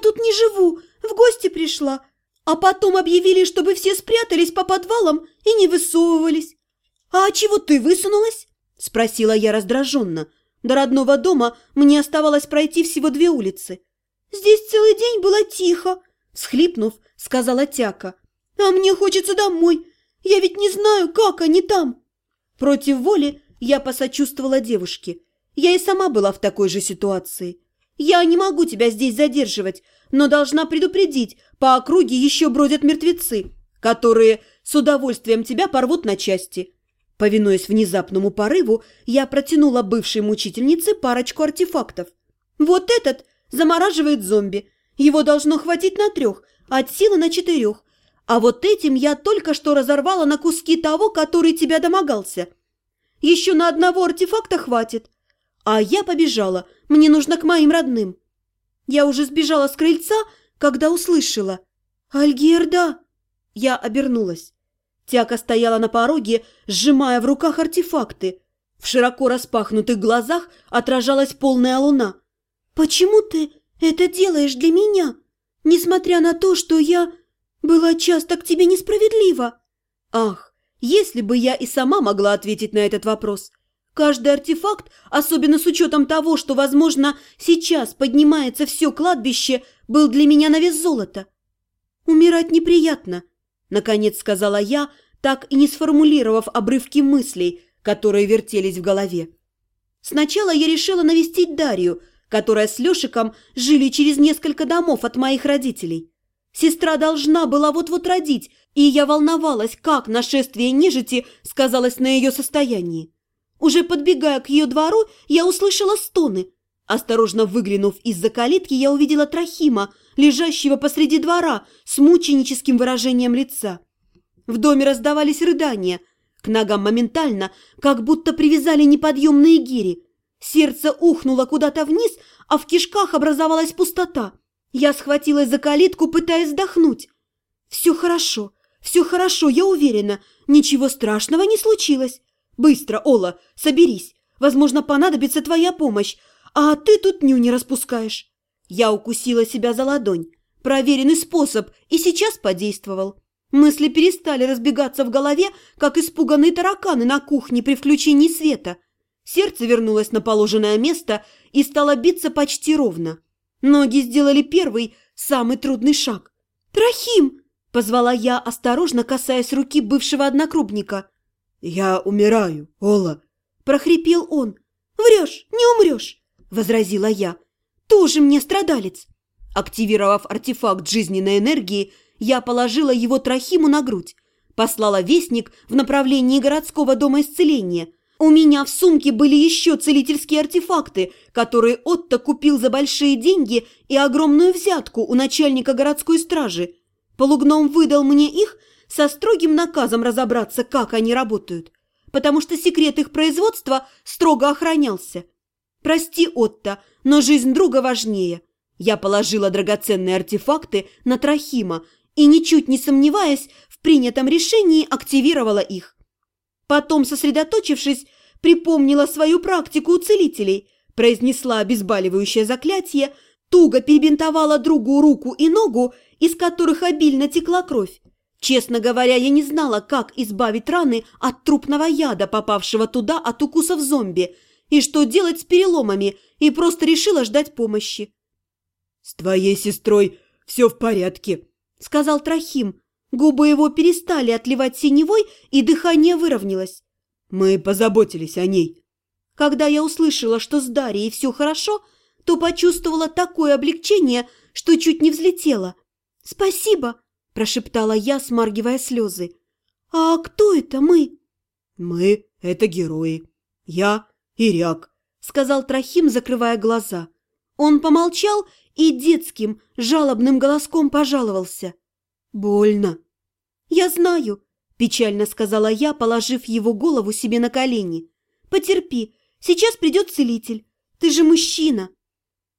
тут не живу, в гости пришла. А потом объявили, чтобы все спрятались по подвалам и не высовывались. А чего ты высунулась? Спросила я раздраженно. До родного дома мне оставалось пройти всего две улицы. Здесь целый день было тихо, схлипнув, сказала Тяка. А мне хочется домой. Я ведь не знаю, как они там. Против воли я посочувствовала девушке. Я и сама была в такой же ситуации. Я не могу тебя здесь задерживать, но должна предупредить, по округе еще бродят мертвецы, которые с удовольствием тебя порвут на части. Повинуясь внезапному порыву, я протянула бывшей мучительнице парочку артефактов. Вот этот замораживает зомби. Его должно хватить на трех, от силы на четырех. А вот этим я только что разорвала на куски того, который тебя домогался. Еще на одного артефакта хватит. А я побежала, мне нужно к моим родным. Я уже сбежала с крыльца, когда услышала. «Альгерда!» Я обернулась. Тяка стояла на пороге, сжимая в руках артефакты. В широко распахнутых глазах отражалась полная луна. «Почему ты это делаешь для меня? Несмотря на то, что я была часто к тебе несправедлива?» «Ах, если бы я и сама могла ответить на этот вопрос!» Каждый артефакт, особенно с учетом того, что, возможно, сейчас поднимается все кладбище, был для меня на вес золота. «Умирать неприятно», Наконец сказала я, так и не сформулировав обрывки мыслей, которые вертелись в голове. Сначала я решила навестить Дарью, которая с Лешиком жили через несколько домов от моих родителей. Сестра должна была вот-вот родить, и я волновалась, как нашествие нежити сказалось на ее состоянии. Уже подбегая к ее двору, я услышала стоны. Осторожно выглянув из-за калитки, я увидела Трохима, лежащего посреди двора с мученическим выражением лица. В доме раздавались рыдания. К ногам моментально, как будто привязали неподъемные гири. Сердце ухнуло куда-то вниз, а в кишках образовалась пустота. Я схватилась за калитку, пытаясь вдохнуть. «Все хорошо, все хорошо, я уверена. Ничего страшного не случилось. Быстро, Ола, соберись. Возможно, понадобится твоя помощь, а ты тут ню не распускаешь». Я укусила себя за ладонь. Проверенный способ и сейчас подействовал. Мысли перестали разбегаться в голове, как испуганные тараканы на кухне при включении света. Сердце вернулось на положенное место и стало биться почти ровно. Ноги сделали первый, самый трудный шаг. «Трохим!» – позвала я, осторожно касаясь руки бывшего однокрупника. «Я умираю, Ола!» – прохрипел он. «Врешь, не умрешь!» – возразила я тоже мне страдалец. Активировав артефакт жизненной энергии, я положила его Трохиму на грудь, послала вестник в направлении городского дома исцеления. У меня в сумке были еще целительские артефакты, которые Отто купил за большие деньги и огромную взятку у начальника городской стражи. Полугном выдал мне их со строгим наказом разобраться, как они работают, потому что секрет их производства строго охранялся. «Прости, Отто, но жизнь друга важнее». Я положила драгоценные артефакты на Трохима и, ничуть не сомневаясь в принятом решении, активировала их. Потом, сосредоточившись, припомнила свою практику у целителей, произнесла обезболивающее заклятие, туго перебинтовала другу руку и ногу, из которых обильно текла кровь. Честно говоря, я не знала, как избавить раны от трупного яда, попавшего туда от укусов зомби – и что делать с переломами, и просто решила ждать помощи. «С твоей сестрой все в порядке», — сказал Трохим. Губы его перестали отливать синевой, и дыхание выровнялось. «Мы позаботились о ней». Когда я услышала, что с Дарьей все хорошо, то почувствовала такое облегчение, что чуть не взлетела. «Спасибо», – прошептала я, смаргивая слезы. «А кто это мы?» «Мы – это герои. Я «Иряк», — сказал Трохим, закрывая глаза. Он помолчал и детским, жалобным голоском пожаловался. «Больно». «Я знаю», — печально сказала я, положив его голову себе на колени. «Потерпи, сейчас придет целитель. Ты же мужчина».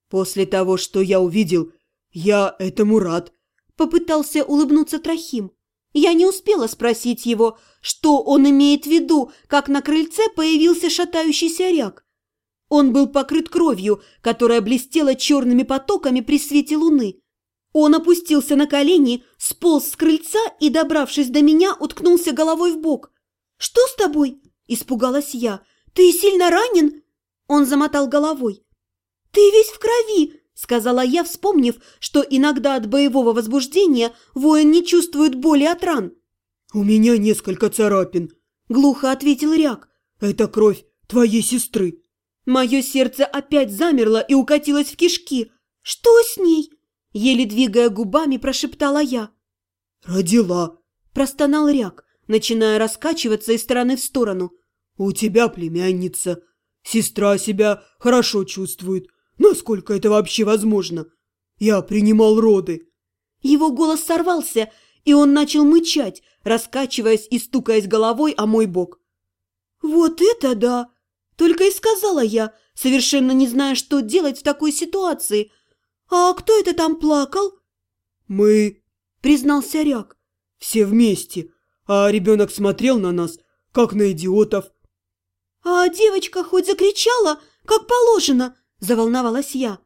«После того, что я увидел, я этому рад», — попытался улыбнуться Трохим. Я не успела спросить его, что он имеет в виду, как на крыльце появился шатающийся ряк. Он был покрыт кровью, которая блестела черными потоками при свете луны. Он опустился на колени, сполз с крыльца и, добравшись до меня, уткнулся головой в бок. «Что с тобой?» – испугалась я. «Ты сильно ранен?» Он замотал головой. «Ты весь в крови!» – сказала я, вспомнив, что иногда от боевого возбуждения воин не чувствует боли от ран. «У меня несколько царапин», – глухо ответил Ряк. «Это кровь твоей сестры». Мое сердце опять замерло и укатилось в кишки. «Что с ней?» Еле двигая губами, прошептала я. «Родила!» – простонал Ряк, начиная раскачиваться из стороны в сторону. «У тебя племянница. Сестра себя хорошо чувствует. Насколько это вообще возможно? Я принимал роды». Его голос сорвался, и он начал мычать, раскачиваясь и стукаясь головой о мой бок. «Вот это да!» – только и сказала я, совершенно не зная, что делать в такой ситуации – «А кто это там плакал?» «Мы», — признался Ряк, — «все вместе, а ребенок смотрел на нас, как на идиотов». «А девочка хоть закричала, как положено?» – заволновалась я.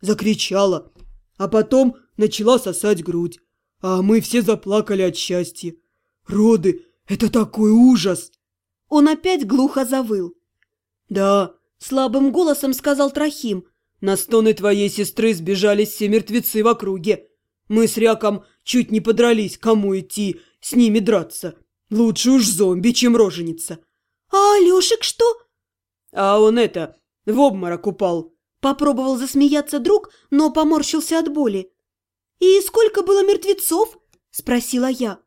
Закричала, а потом начала сосать грудь, а мы все заплакали от счастья. Роды – это такой ужас!» Он опять глухо завыл. «Да», – слабым голосом сказал Трохим, на стоны твоей сестры сбежались все мертвецы в округе. Мы с Ряком чуть не подрались, кому идти, с ними драться. Лучше уж зомби, чем роженица. А Алешек что? А он это, в обморок упал. Попробовал засмеяться друг, но поморщился от боли. «И сколько было мертвецов?» – спросила я.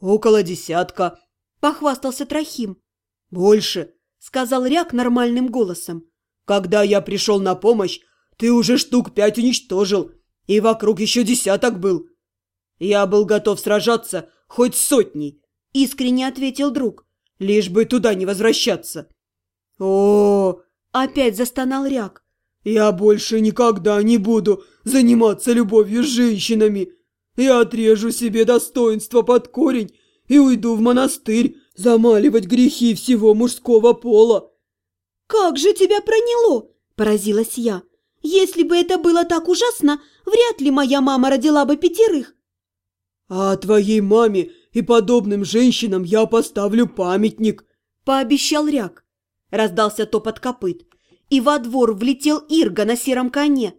«Около десятка», – похвастался Трохим. «Больше», – сказал Ряк нормальным голосом. Когда я пришел на помощь, ты уже штук пять уничтожил, и вокруг еще десяток был. Я был готов сражаться хоть сотней, искренне ответил друг, лишь бы туда не возвращаться. О, опять застонал Ряк. Я больше никогда не буду заниматься любовью с женщинами. Я отрежу себе достоинство под корень и уйду в монастырь замаливать грехи всего мужского пола. «Как же тебя проняло!» – поразилась я. «Если бы это было так ужасно, вряд ли моя мама родила бы пятерых». «А твоей маме и подобным женщинам я поставлю памятник», – пообещал Ряк. Раздался топот копыт, и во двор влетел Ирга на сером коне.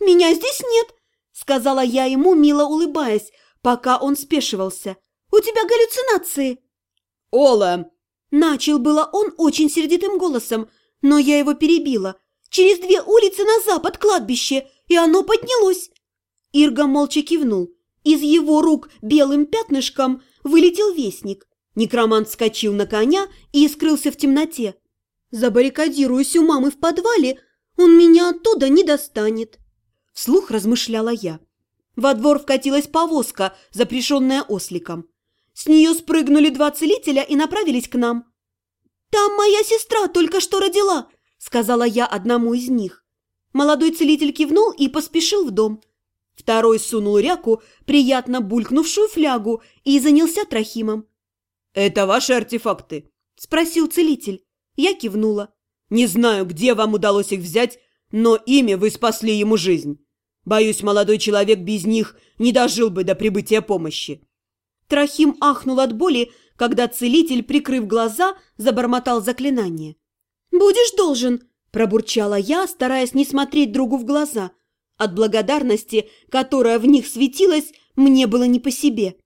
«Меня здесь нет», – сказала я ему, мило улыбаясь, пока он спешивался. «У тебя галлюцинации». «Ола, Начал было он очень сердитым голосом, но я его перебила. Через две улицы на запад кладбище, и оно поднялось. Ирга молча кивнул. Из его рук белым пятнышком вылетел вестник. Некромант вскочил на коня и скрылся в темноте. Забаррикадируюсь у мамы в подвале, он меня оттуда не достанет. Вслух размышляла я. Во двор вкатилась повозка, запряженная осликом. С нее спрыгнули два целителя и направились к нам. «Там моя сестра только что родила», — сказала я одному из них. Молодой целитель кивнул и поспешил в дом. Второй сунул ряку, приятно булькнувшую флягу, и занялся трахимом. «Это ваши артефакты?» – спросил целитель. Я кивнула. «Не знаю, где вам удалось их взять, но ими вы спасли ему жизнь. Боюсь, молодой человек без них не дожил бы до прибытия помощи». Трохим ахнул от боли, когда целитель, прикрыв глаза, забормотал заклинание. «Будешь должен!» – пробурчала я, стараясь не смотреть другу в глаза. От благодарности, которая в них светилась, мне было не по себе.